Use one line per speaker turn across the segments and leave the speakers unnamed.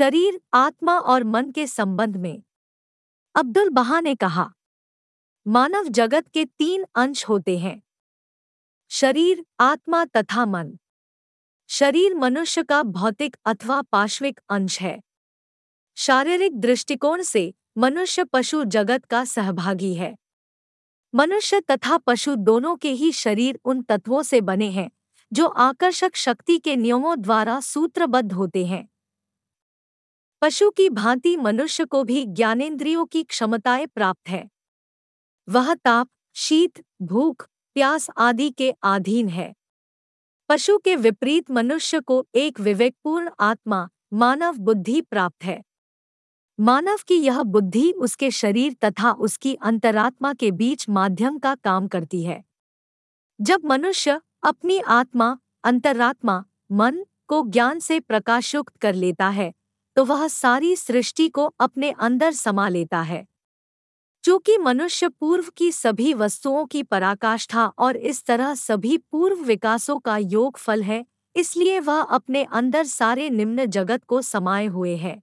शरीर, आत्मा और मन के संबंध में। अब्दुल बहा ने कहा, मानव जगत के तीन अंश होते हैं। शरीर, आत्मा तथा मन। शरीर मनुष्य का भौतिक अथवा पाश्विक अंश है। शारीरिक दृष्टिकोण से मनुष्य पशु जगत का सहभागी है। मनुष्य तथा पशु दोनों के ही शरीर उन तत्वों से बने हैं, जो आकर्षक शक्ति के नियमों द्वारा सूत्रबद्ध होते हैं। पशु की भांति मनुष्य को भी ज्ञानेंद्रियों की क्षमताएँ प्राप्त है। वह ताप, शीत, भूख, प्यास आदि के अधीन है। पशु के विपरीत मनुष्य को एक विवेकपूर्ण आत्मा, मानव बुद्धि प्राप्त है। मानव की यह बुद्धि उसके शरीर तथा उसकी अंतरात्मा के बीच माध्यम का काम करती है। जब मनुष्य अपनी आत्मा, अंतरात्मा, मन को ज्ञान से प्रकाशयुक्त कर लेता है तो वह सारी सृष्टि को अपने अंदर समा लेता है। चूँकि मनुष्य पूर्व की सभी वस्तुओं की पराकाष्ठा और इस तरह सभी पूर्व विकासों का योग फल है, इसलिए वह अपने अंदर सारे निम्न जगत को समाये हुए है।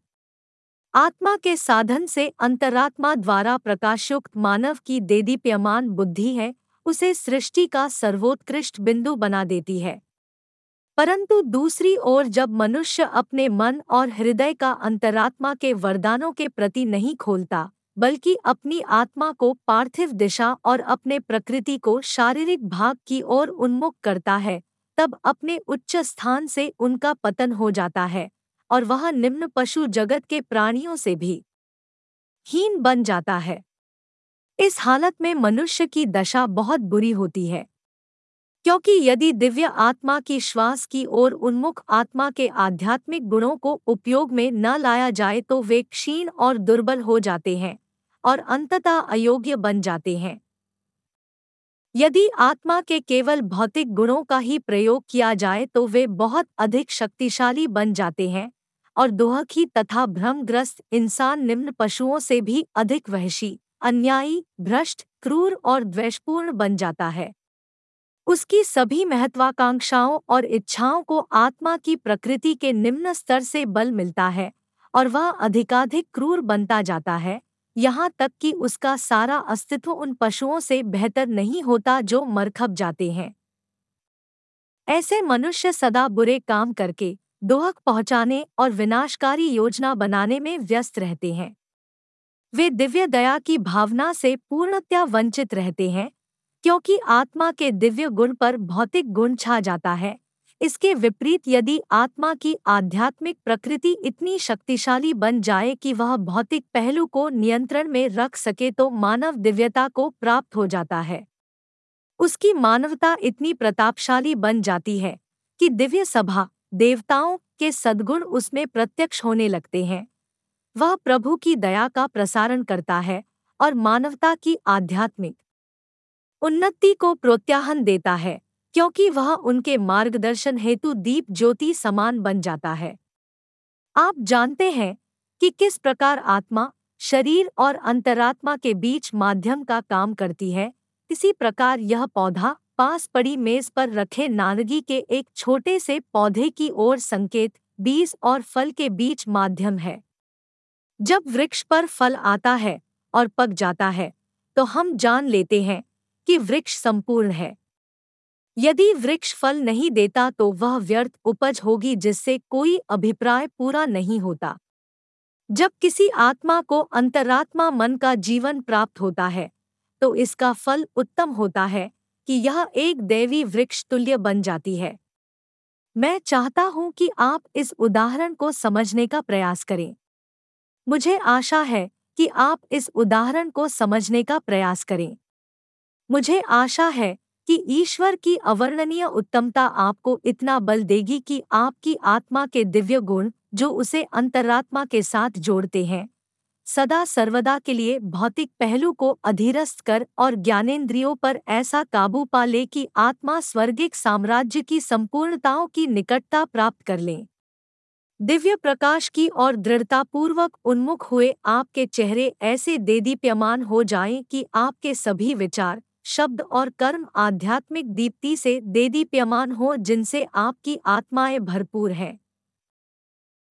आत्मा के साधन से अंतरात्मा द्वारा प्रकाशयुक्त मानव की देदीप्यमान बुद्धि है, उसे सृष्टि का सर्वोत्कृष्ट बिंदु बना देती है। परंतु दूसरी ओर जब मनुष्य अपने मन और हृदय का अंतरात्मा के वरदानों के प्रति नहीं खोलता, बल्कि अपनी आत्मा को पार्थिव दिशा और अपने प्रकृति को शारीरिक भाग की ओर उन्मुख करता है, तब अपने उच्च स्थान से उनका पतन हो जाता है, और वह निम्न पशु जगत के प्राणियों से भी हीन बन जाता है। इस हालत में मनुष्य की दशा बहुत बुरी होती है। क्योंकि यदि दिव्य आत्मा की श्वास की ओर उन्मुख आत्मा के आध्यात्मिक गुणों को उपयोग में न लाया जाए तो वे क्षीण और दुर्बल हो जाते हैं और अंततः अयोग्य बन जाते हैं। यदि आत्मा के केवल भौतिक गुणों का ही प्रयोग किया जाए तो वे बहुत अधिक शक्तिशाली बन जाते हैं और दोहखी तथा भ्रमग्रस्त इंसान निम्न पशुओं से भी अधिक वहशी, अन्यायी, भ्रष्ट, क्रूर और द्वेषपूर्ण बन जाता है। उसकी सभी महत्वाकांक्षाओं और इच्छाओं को आत्मा की प्रकृति के निम्न स्तर से बल मिलता है और वह अधिकाधिक क्रूर बनता जाता है। यहाँ तक कि उसका सारा अस्तित्व उन पशुओं से बेहतर नहीं होता जो मरखप जाते हैं। ऐसे मनुष्य सदा बुरे काम करके, दोहक पहुँचाने और विनाशकारी योजना बनाने में व्यस्त रहते हैं। वे दिव्य दया की भावना से पूर्णतया वंचित रहते हैं। क्योंकि आत्मा के दिव्य गुण पर भौतिक गुण छा जाता है। इसके विपरीत यदि आत्मा की आध्यात्मिक प्रकृति इतनी शक्तिशाली बन जाए कि वह भौतिक पहलू को नियंत्रण में रख सके तो मानव दिव्यता को प्राप्त हो जाता है। उसकी मानवता इतनी प्रतापशाली बन जाती है कि दिव्य सभा, देवताओं के सद्गुण उसमें प्रत्यक्ष होने लगते हैं। वह प्रभु की दया का प्रसारण करता है और मानवता की आध्यात्मिक उन्नति को प्रोत्साहन देता है, क्योंकि वह उनके मार्गदर्शन हेतु दीप ज्योति समान बन जाता है। आप जानते हैं कि किस प्रकार आत्मा, शरीर और अंतरात्मा के बीच माध्यम का काम करती है, इसी प्रकार यह पौधा पास पड़ी मेज पर रखे नारगी के एक छोटे से पौधे की ओर संकेत, बीज और फल के बीच माध्यम है। जब वृक्ष पर फल आता है और पक जाता है तो हम जान लेते हैं कि वृक्ष संपूर्ण है। यदि वृक्ष फल नहीं देता तो वह व्यर्थ उपज होगी जिससे कोई अभिप्राय पूरा नहीं होता। जब किसी आत्मा को अंतरात्मा मन का जीवन प्राप्त होता है तो इसका फल उत्तम होता है कि यह एक दैवी वृक्ष तुल्य बन जाती है। मैं चाहता हूँ कि आप इस उदाहरण को समझने का प्रयास करें। मुझे आशा है कि आप इस उदाहरण को समझने का प्रयास करें। मुझे आशा है कि ईश्वर की अवर्णनीय उत्तमता आपको इतना बल देगी कि आपकी आत्मा के दिव्य गुण, जो उसे अंतरात्मा के साथ जोड़ते हैं, सदा सर्वदा के लिए भौतिक पहलू को अधीरस्थ कर और ज्ञानेन्द्रियों पर ऐसा काबू पा ले कि आत्मा स्वर्गिक साम्राज्य की संपूर्णताओं की निकटता प्राप्त कर ले। दिव्य प्रकाश की और दृढ़तापूर्वक उन्मुख हुए आपके चेहरे ऐसे देदीप्यमान हो जाएँ कि आपके सभी विचार शब्द और कर्म आध्यात्मिक दीप्ति से देदीप्यमान हो जिनसे आपकी आत्माएँ भरपूर हैं।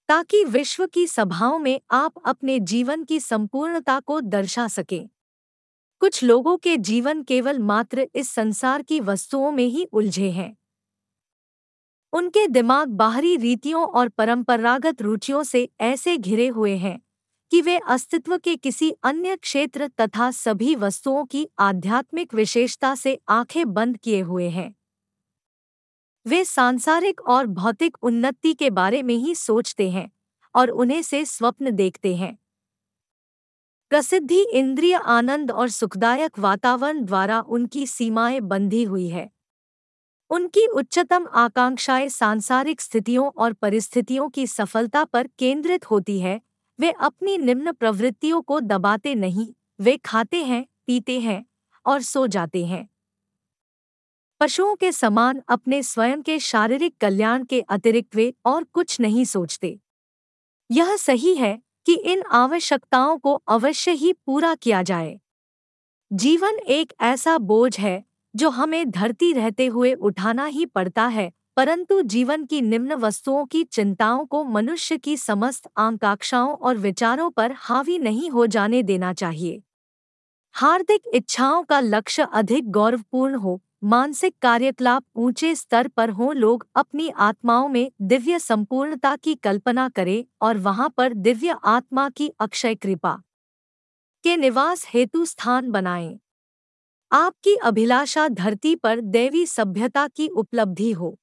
ताकि विश्व की सभाओं में आप अपने जीवन की संपूर्णता को दर्शा सकें। कुछ लोगों के जीवन केवल मात्र इस संसार की वस्तुओं में ही उलझे हैं। उनके दिमाग बाहरी रीतियों और परंपरागत रुचियों से ऐसे घिरे हुए हैं। कि वे अस्तित्व के किसी अन्य क्षेत्र तथा सभी वस्तुओं की आध्यात्मिक विशेषता से आँखें बंद किए हुए हैं। वे सांसारिक और भौतिक उन्नति के बारे में ही सोचते हैं और उन्हें से स्वप्न देखते हैं। प्रसिद्धि इंद्रिय आनंद और सुखदायक वातावरण द्वारा उनकी सीमाएँ बंधी हुई है। उनकी उच्चतम आकांक्षाएँ सांसारिक स्थितियों और परिस्थितियों की सफलता पर केंद्रित होती है वे अपनी निम्न प्रवृत्तियों को दबाते नहीं। वे खाते हैं, पीते हैं और सो जाते हैं। पशुओं के समान अपने स्वयं के शारीरिक कल्याण के अतिरिक्त वे और कुछ नहीं सोचते। यह सही है कि इन आवश्यकताओं को अवश्य ही पूरा किया जाए। जीवन एक ऐसा बोझ है जो हमें धरती रहते हुए उठाना ही पड़ता है परंतु जीवन की निम्न वस्तुओं की चिंताओं को मनुष्य की समस्त आकांक्षाओं और विचारों पर हावी नहीं हो जाने देना चाहिए। हार्दिक इच्छाओं का लक्ष्य अधिक गौरवपूर्ण हो, मानसिक कार्यकलाप ऊँचे स्तर पर हो, लोग अपनी आत्माओं में दिव्य संपूर्णता की कल्पना करें और वहाँ पर दिव्य आत्मा की अक्षय कृपा के निवास हेतु स्थान बनाएँ। आपकी अभिलाषा धरती पर दैवी सभ्यता की उपलब्धि हो।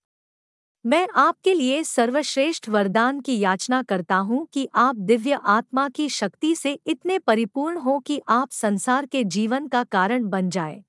मैं आपके लिए सर्वश्रेष्ठ वरदान की याचना करता हूँ कि आप दिव्य आत्मा की शक्ति से इतने परिपूर्ण हो कि आप संसार के जीवन का कारण बन जाए।